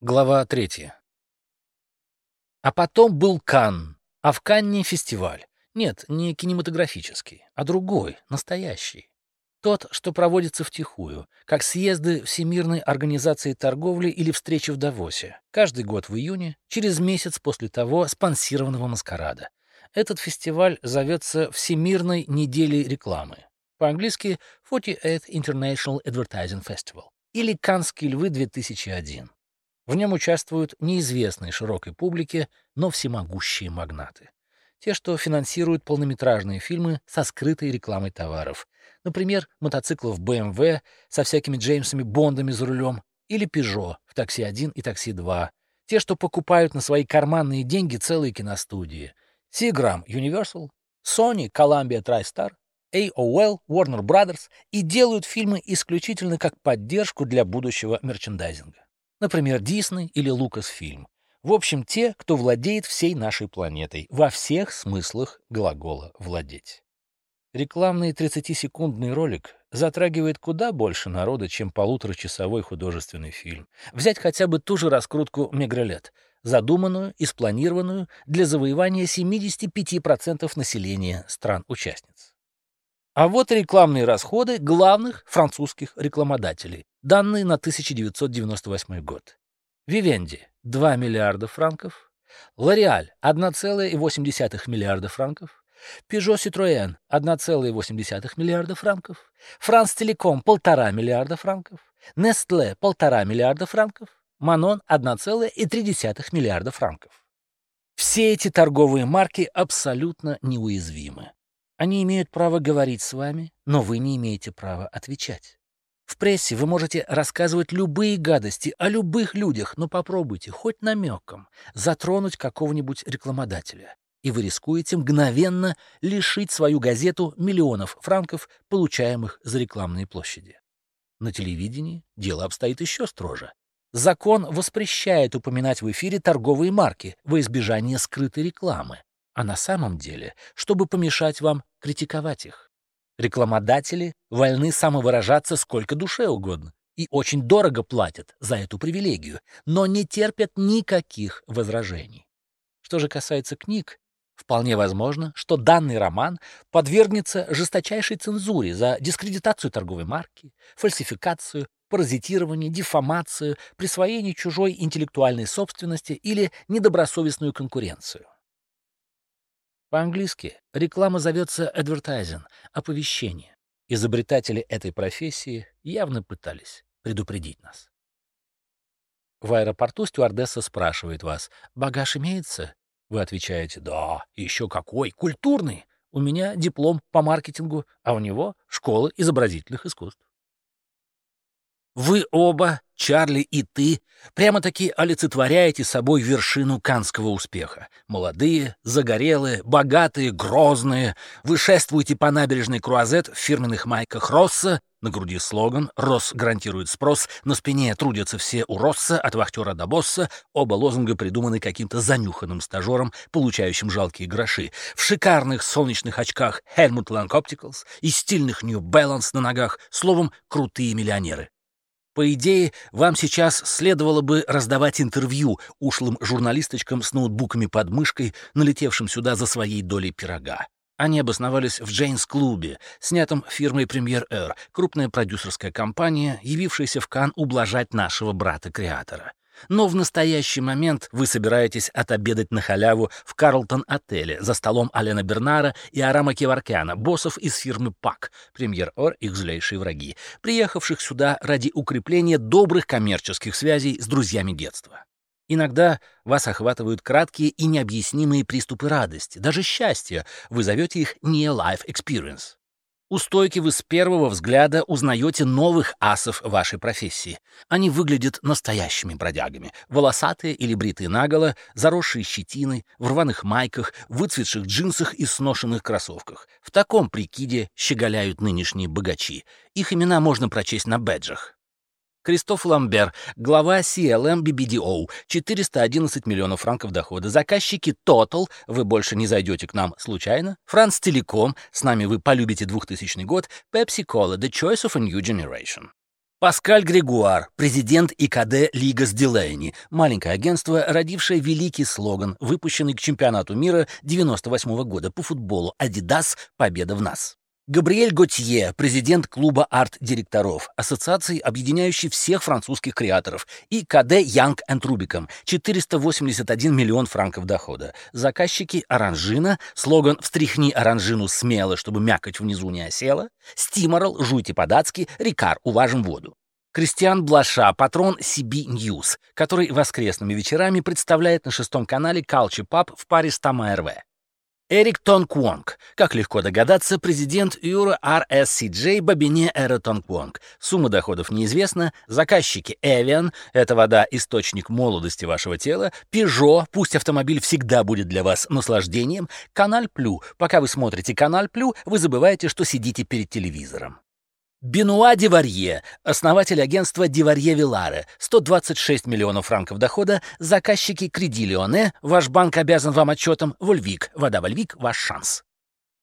Глава третья. А потом был Канн, а в Канне фестиваль. Нет, не кинематографический, а другой, настоящий. Тот, что проводится втихую, как съезды Всемирной организации торговли или встречи в Давосе, каждый год в июне, через месяц после того спонсированного маскарада. Этот фестиваль зовется Всемирной неделей рекламы. По-английски 48th International Advertising Festival или Канские львы 2001. В нем участвуют неизвестные широкой публике, но всемогущие магнаты. Те, что финансируют полнометражные фильмы со скрытой рекламой товаров. Например, мотоциклов BMW со всякими Джеймсами Бондами за рулем или Peugeot в «Такси-1» и «Такси-2». Те, что покупают на свои карманные деньги целые киностудии. Seagram Universal, Sony Columbia TriStar, AOL, Warner Brothers и делают фильмы исключительно как поддержку для будущего мерчендайзинга. Например, Дисней или Лукасфильм. В общем, те, кто владеет всей нашей планетой, во всех смыслах глагола «владеть». Рекламный 30-секундный ролик затрагивает куда больше народа, чем полуторачасовой художественный фильм. Взять хотя бы ту же раскрутку «Мегрелет», задуманную и спланированную для завоевания 75% населения стран-участниц. А вот рекламные расходы главных французских рекламодателей, данные на 1998 год. Вивенди – 2 миллиарда франков, L'Oréal – 1,8 миллиарда франков, Peugeot Citroën – 1,8 миллиарда франков, France Telecom – 1,5 миллиарда франков, Nestlé – 1,5 миллиарда франков, Manon – 1,3 миллиарда франков. Все эти торговые марки абсолютно неуязвимы. Они имеют право говорить с вами, но вы не имеете права отвечать. В прессе вы можете рассказывать любые гадости о любых людях, но попробуйте хоть намеком затронуть какого-нибудь рекламодателя, и вы рискуете мгновенно лишить свою газету миллионов франков, получаемых за рекламные площади. На телевидении дело обстоит еще строже. Закон воспрещает упоминать в эфире торговые марки во избежание скрытой рекламы а на самом деле, чтобы помешать вам критиковать их. Рекламодатели вольны самовыражаться сколько душе угодно и очень дорого платят за эту привилегию, но не терпят никаких возражений. Что же касается книг, вполне возможно, что данный роман подвергнется жесточайшей цензуре за дискредитацию торговой марки, фальсификацию, паразитирование, дефамацию, присвоение чужой интеллектуальной собственности или недобросовестную конкуренцию. По-английски реклама зовется advertising, оповещение. Изобретатели этой профессии явно пытались предупредить нас. В аэропорту стюардесса спрашивает вас, багаж имеется? Вы отвечаете, да, еще какой, культурный. У меня диплом по маркетингу, а у него школа изобразительных искусств. Вы оба, Чарли и ты, прямо-таки олицетворяете собой вершину канского успеха. Молодые, загорелые, богатые, грозные. Вы шествуете по набережной Круазет в фирменных майках Росса, на груди слоган «Росс гарантирует спрос», на спине трудятся все у Росса, от вахтера до босса. Оба лозунга придуманы каким-то занюханным стажером, получающим жалкие гроши. В шикарных солнечных очках Helmut Lang Opticals и стильных New Balance на ногах. Словом, крутые миллионеры. По идее, вам сейчас следовало бы раздавать интервью ушлым журналисточкам с ноутбуками под мышкой, налетевшим сюда за своей долей пирога. Они обосновались в Джейнс-клубе, снятом фирмой Премьер Эр, крупная продюсерская компания, явившаяся в Кан ублажать нашего брата-креатора. Но в настоящий момент вы собираетесь отобедать на халяву в Карлтон-отеле за столом Алена Бернара и Арама Кеваркяна, боссов из фирмы ПАК, премьер-ор их злейшие враги, приехавших сюда ради укрепления добрых коммерческих связей с друзьями детства. Иногда вас охватывают краткие и необъяснимые приступы радости, даже счастья, вы зовете их near-life experience. У стойки вы с первого взгляда узнаете новых асов вашей профессии. Они выглядят настоящими бродягами. Волосатые или бритые наголо, заросшие щетиной, в рваных майках, выцветших джинсах и сношенных кроссовках. В таком прикиде щеголяют нынешние богачи. Их имена можно прочесть на бэджах. Кристоф Ламбер, глава CLM BBDO, 411 миллионов франков дохода. Заказчики Total, вы больше не зайдете к нам случайно. Франц Телеком, с нами вы полюбите 2000 год. Pepsi Cola, The Choice of a New Generation. Паскаль Грегуар, президент ИКД Лига с Дилейни, маленькое агентство, родившее великий слоган, выпущенный к чемпионату мира 98 -го года по футболу «Адидас. Победа в нас». Габриэль Готье, президент клуба арт-директоров, ассоциации, объединяющей всех французских креаторов, и КД Янг энд Рубиком, 481 миллион франков дохода. Заказчики Оранжина, слоган «Встряхни оранжину смело, чтобы мякоть внизу не осела», Стиморал, жуйте по-датски, Рикар, уважим воду. Кристиан Блаша, патрон CB News, который воскресными вечерами представляет на шестом канале Culture Pub в паре с Тома РВ. Эрик Тонквонг. Как легко догадаться, президент Юра RSCJ Бабине Эра Тонквонг. Сумма доходов неизвестна. Заказчики Evian — это вода, источник молодости вашего тела. Peugeot — пусть автомобиль всегда будет для вас наслаждением. Каналь Плю. Пока вы смотрите Каналь Плю, вы забываете, что сидите перед телевизором. Бенуа Деварье, основатель агентства Деварье Виларе, 126 миллионов франков дохода, заказчики Креди Леоне, ваш банк обязан вам отчетом, Вольвик, вода Вольвик, ваш шанс.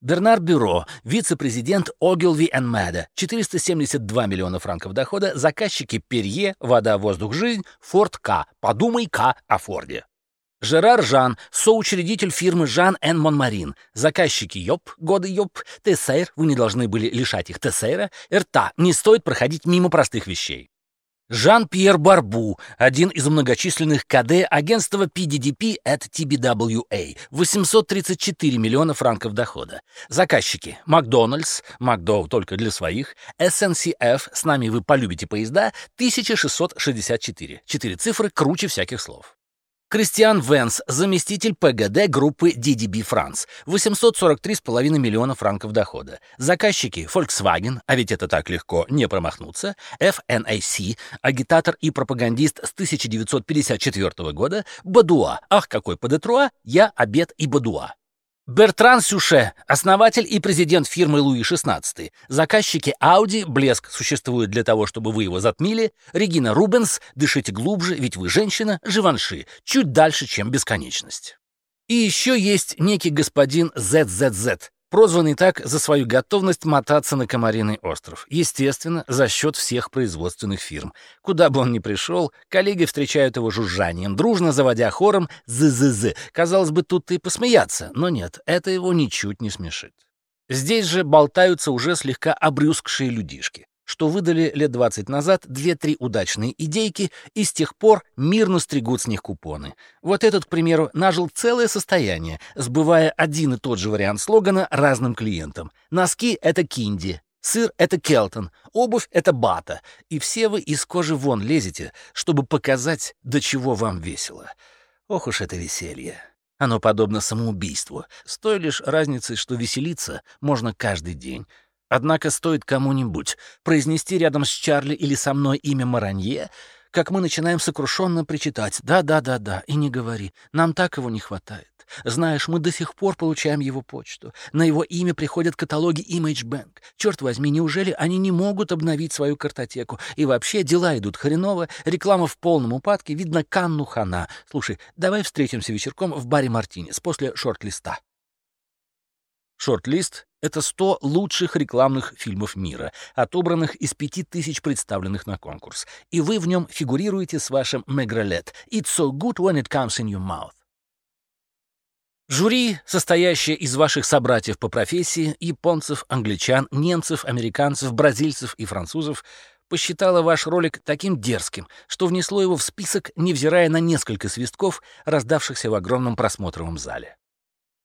Бернар Бюро, вице-президент Огилви Мэда, 472 миллиона франков дохода, заказчики Перье, вода, воздух, жизнь, Форд К, подумай К о Форде. Жерар Жан, соучредитель фирмы Жан Эн Монмарин, заказчики Йоп, годы Йоп, Тессейр, вы не должны были лишать их Тессейра, РТА, не стоит проходить мимо простых вещей. Жан-Пьер Барбу, один из многочисленных КД агентства PDDP at TBWA, 834 миллиона франков дохода. Заказчики Макдональдс, Макдоу только для своих, SNCF, с нами вы полюбите поезда, 1664. Четыре цифры круче всяких слов. Кристиан Венс, заместитель ПГД группы DDB France, 843,5 миллиона франков дохода. Заказчики Volkswagen, а ведь это так легко не промахнуться, FNAC, агитатор и пропагандист с 1954 года, Бадуа, ах какой подетруа, я, обед и Бадуа. Бертран Сюше, основатель и президент фирмы Луи XVI. Заказчики Audi, блеск существует для того, чтобы вы его затмили. Регина Рубенс, дышите глубже, ведь вы женщина. Живанши, чуть дальше, чем бесконечность. И еще есть некий господин ZZZ, прозванный так за свою готовность мотаться на Комариный остров. Естественно, за счет всех производственных фирм. Куда бы он ни пришел, коллеги встречают его жужжанием, дружно заводя хором «зы-зы-зы». Казалось бы, тут и посмеяться, но нет, это его ничуть не смешит. Здесь же болтаются уже слегка обрюзгшие людишки что выдали лет 20 назад две-три удачные идейки и с тех пор мирно стригут с них купоны. Вот этот, к примеру, нажил целое состояние, сбывая один и тот же вариант слогана разным клиентам. Носки — это кинди, Сыр — это Келтон, обувь — это бата, и все вы из кожи вон лезете, чтобы показать, до чего вам весело. Ох уж это веселье. Оно подобно самоубийству, с той лишь разницей, что веселиться можно каждый день, Однако стоит кому-нибудь произнести рядом с Чарли или со мной имя Маранье, как мы начинаем сокрушенно причитать «Да-да-да-да, и не говори, нам так его не хватает. Знаешь, мы до сих пор получаем его почту. На его имя приходят каталоги Image Bank. Черт возьми, неужели они не могут обновить свою картотеку? И вообще дела идут хреново, реклама в полном упадке, видно канну хана. Слушай, давай встретимся вечерком в баре Мартинес после шорт-листа». Шорт-лист — это 100 лучших рекламных фильмов мира, отобранных из 5000 представленных на конкурс. И вы в нем фигурируете с вашим «Мегролет» «It's so good when it comes in your mouth». Жюри, состоящее из ваших собратьев по профессии, японцев, англичан, немцев, американцев, бразильцев и французов, посчитало ваш ролик таким дерзким, что внесло его в список, невзирая на несколько свистков, раздавшихся в огромном просмотровом зале.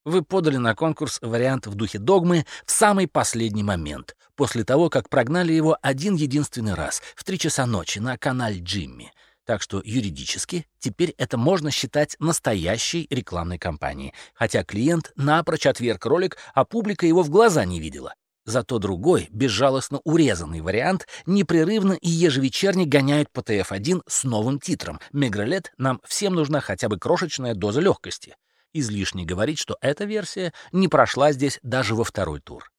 Вы подали на конкурс вариант в духе догмы в самый последний момент, после того, как прогнали его один единственный раз в три часа ночи на канале Джимми. Так что юридически теперь это можно считать настоящей рекламной кампанией, хотя клиент напрочь отверг ролик, а публика его в глаза не видела. Зато другой, безжалостно урезанный вариант непрерывно и ежевечерне гоняют по ТФ-1 с новым титром «Мегролет, нам всем нужна хотя бы крошечная доза легкости». Излишне говорить, что эта версия не прошла здесь даже во второй тур.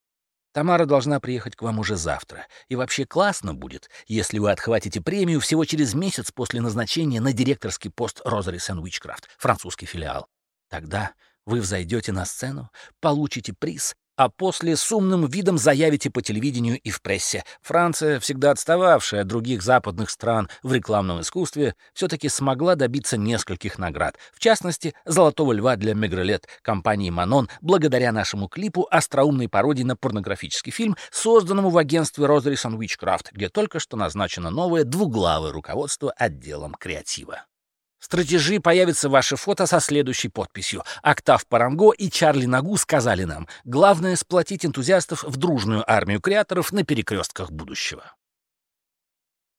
Тамара должна приехать к вам уже завтра. И вообще классно будет, если вы отхватите премию всего через месяц после назначения на директорский пост and Witchcraft, французский филиал. Тогда вы взойдете на сцену, получите приз а после с умным видом заявите по телевидению и в прессе. Франция, всегда отстававшая от других западных стран в рекламном искусстве, все-таки смогла добиться нескольких наград. В частности, «Золотого льва» для «Мегрелет» компании «Манон» благодаря нашему клипу остроумной пародии на порнографический фильм, созданному в агентстве Rosaries Witchcraft, где только что назначено новое двуглавое руководство отделом креатива. В стратегии появится ваше фото со следующей подписью. Октав Паранго и Чарли Нагу сказали нам, главное сплотить энтузиастов в дружную армию креаторов на перекрестках будущего.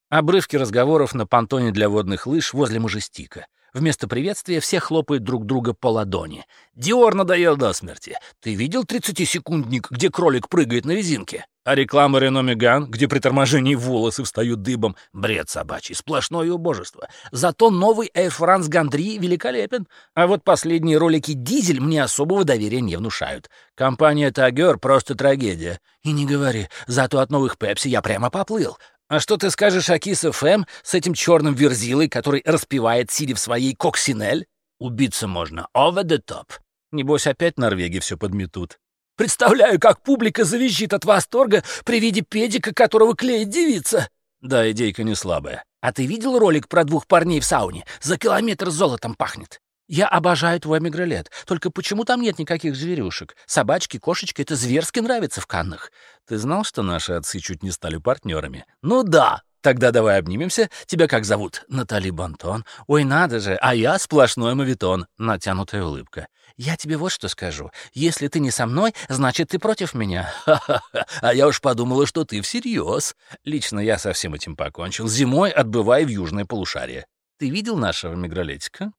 Обрывки разговоров на понтоне для водных лыж возле Мажестика. Вместо приветствия все хлопают друг друга по ладони. «Диор надоел до смерти. Ты видел 30-секундник, где кролик прыгает на резинке? А реклама Рено Меган, где при торможении волосы встают дыбом? Бред собачий, сплошное убожество. Зато новый Air France Гандри великолепен. А вот последние ролики «Diesel» мне особого доверия не внушают. Кампания «TAG Heuer» просто трагедия. И не говори, зато от новых «Пепси» я прямо поплыл. А что ты скажешь о Kiss FM с этим черным верзилой, который распевает, сидя в своей coccinelle? Убиться можно. Over the top. Небось, опять Норвеги все подметут. Представляю, как публика завизжит от восторга при виде педика, которого клеит девица. Да, идейка не слабая. А ты видел ролик про двух парней в сауне? За километр золотом пахнет. Я обожаю твой мигролет. Только почему там нет никаких зверюшек? Собачки, кошечки — это зверски нравится в Каннах. Ты знал, что наши отцы чуть не стали партнерами? Ну да. Тогда давай обнимемся. Тебя как зовут? Натали Бантон. Ой, надо же, а я сплошной мавитон. Натянутая улыбка. Я тебе вот что скажу. Если ты не со мной, значит, ты против меня. Ха-ха-ха. А я уж подумала, что ты всерьез. Лично я со всем этим покончил. Зимой отбывай в южное полушарие. Ты видел нашего мигролетика?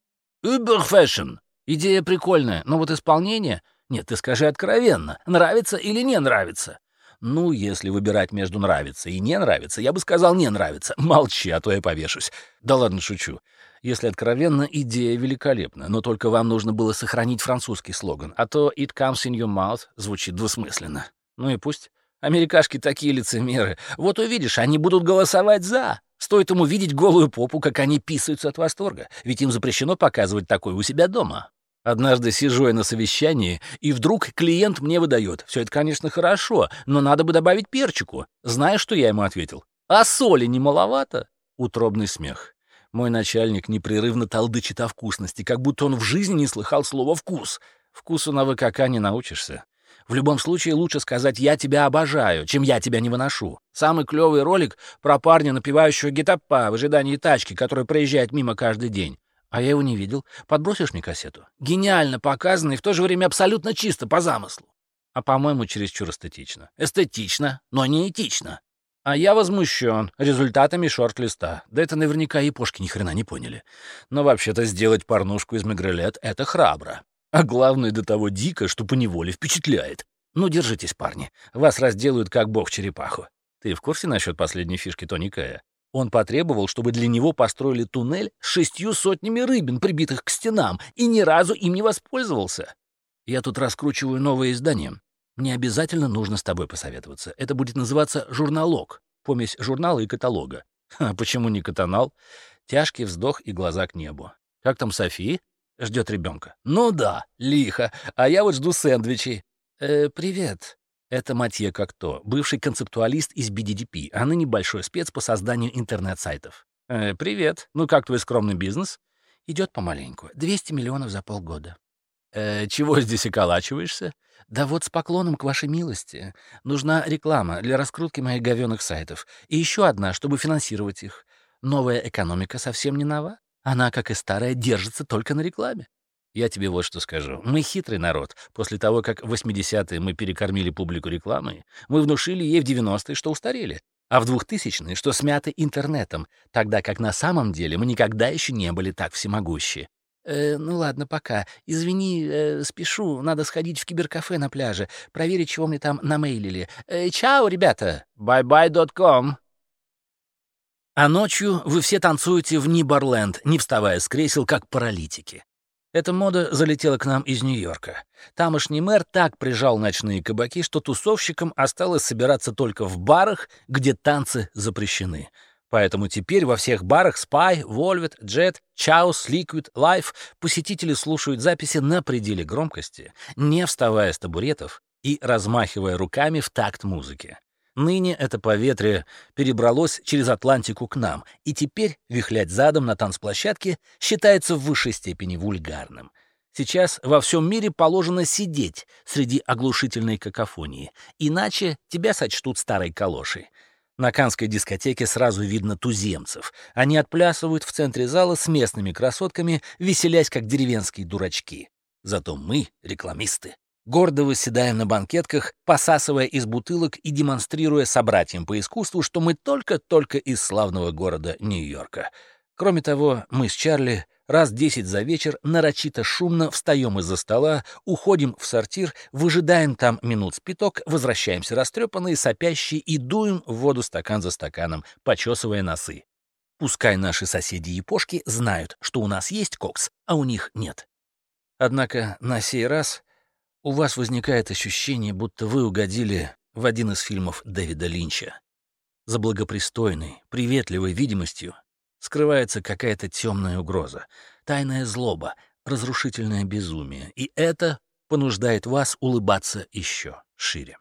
Uber Идея прикольная, но вот исполнение... Нет, ты скажи откровенно, нравится или не нравится? Ну, если выбирать между нравится и не нравится, я бы сказал не нравится. Молчи, а то я повешусь. Да ладно, шучу. Если откровенно, идея великолепна, но только вам нужно было сохранить французский слоган, а то «it comes in your mouth» звучит двусмысленно. Ну и пусть. Америкашки такие лицемеры. Вот увидишь, они будут голосовать «за». Стоит ему видеть голую попу, как они писаются от восторга, ведь им запрещено показывать такое у себя дома. Однажды сижу я на совещании, и вдруг клиент мне выдает. Все это, конечно, хорошо, но надо бы добавить перчику. Знаешь, что я ему ответил? А соли не маловато? Утробный смех. Мой начальник непрерывно толдычит о вкусности, как будто он в жизни не слыхал слова «вкус». Вкусу на ВКК не научишься. В любом случае лучше сказать «я тебя обожаю», чем «я тебя не выношу». Самый клевый ролик про парня, напивающего гитапа в ожидании тачки, которая проезжает мимо каждый день. А я его не видел. Подбросишь мне кассету? Гениально показано и в то же время абсолютно чисто по замыслу. А, по-моему, чересчур эстетично. Эстетично, но не этично. А я возмущен результатами шорт-листа. Да это наверняка япошки ни хрена не поняли. Но вообще-то сделать порнушку из Мегрелет — это храбро. А главное, до того дико, что поневоле впечатляет. Ну, держитесь, парни. Вас разделают, как бог черепаху. Ты в курсе насчет последней фишки Тони Кая? Он потребовал, чтобы для него построили туннель с шестью сотнями рыбин, прибитых к стенам, и ни разу им не воспользовался. Я тут раскручиваю новое издание. Мне обязательно нужно с тобой посоветоваться. Это будет называться «Журналог», помесь журнала и каталога. А почему не катанал? Тяжкий вздох и глаза к небу. Как там Софи? Ждет ребенка. Ну да, лихо. А я вот жду сэндвичей. Э, привет. Это Матье Кокто, бывший концептуалист из BDDP, а ныне большой спец по созданию интернет-сайтов. Э, привет. Ну как твой скромный бизнес? Идет помаленьку. 200 миллионов за полгода. Э, чего здесь околачиваешься? Да вот с поклоном к вашей милости. Нужна реклама для раскрутки моих говёных сайтов. И еще одна, чтобы финансировать их. Новая экономика совсем не нова. Она, как и старая, держится только на рекламе. Я тебе вот что скажу. Мы хитрый народ. После того, как в 80-е мы перекормили публику рекламой, мы внушили ей в 90-е, что устарели, а в 2000-е, что смяты интернетом, тогда как на самом деле мы никогда еще не были так всемогущи. Э, ну ладно, пока. Извини, э, спешу. Надо сходить в киберкафе на пляже, проверить, чего мне там намейлили. Э, чао, ребята. Bye-bye.com. А ночью вы все танцуете в Нибарленд, не вставая с кресел, как паралитики. Эта мода залетела к нам из Нью-Йорка. Тамошний мэр так прижал ночные кабаки, что тусовщикам осталось собираться только в барах, где танцы запрещены. Поэтому теперь во всех барах Spy, Volvet, Jet, Chaos, Liquid, Life посетители слушают записи на пределе громкости, не вставая с табуретов, и размахивая руками в такт музыки. Ныне это поветрие перебралось через Атлантику к нам, и теперь вихлять задом на танцплощадке считается в высшей степени вульгарным. Сейчас во всем мире положено сидеть среди оглушительной какофонии, иначе тебя сочтут старой калошей. На канской дискотеке сразу видно туземцев. Они отплясывают в центре зала с местными красотками, веселясь как деревенские дурачки. Зато мы, рекламисты, гордо выседаем на банкетках, посасывая из бутылок и демонстрируя собратьям по искусству, что мы только-только из славного города Нью-Йорка. Кроме того, мы с Чарли раз десять за вечер нарочито шумно встаем из-за стола, уходим в сортир, выжидаем там минут с пяток, возвращаемся растрепанные, сопящие и дуем в воду стакан за стаканом, почесывая носы. Пускай наши соседи-япошки знают, что у нас есть кокс, а у них нет. Однако на сей раз у вас возникает ощущение, будто вы угодили в один из фильмов Дэвида Линча. За благопристойной, приветливой видимостью скрывается какая-то темная угроза, тайная злоба, разрушительное безумие, и это понуждает вас улыбаться еще шире.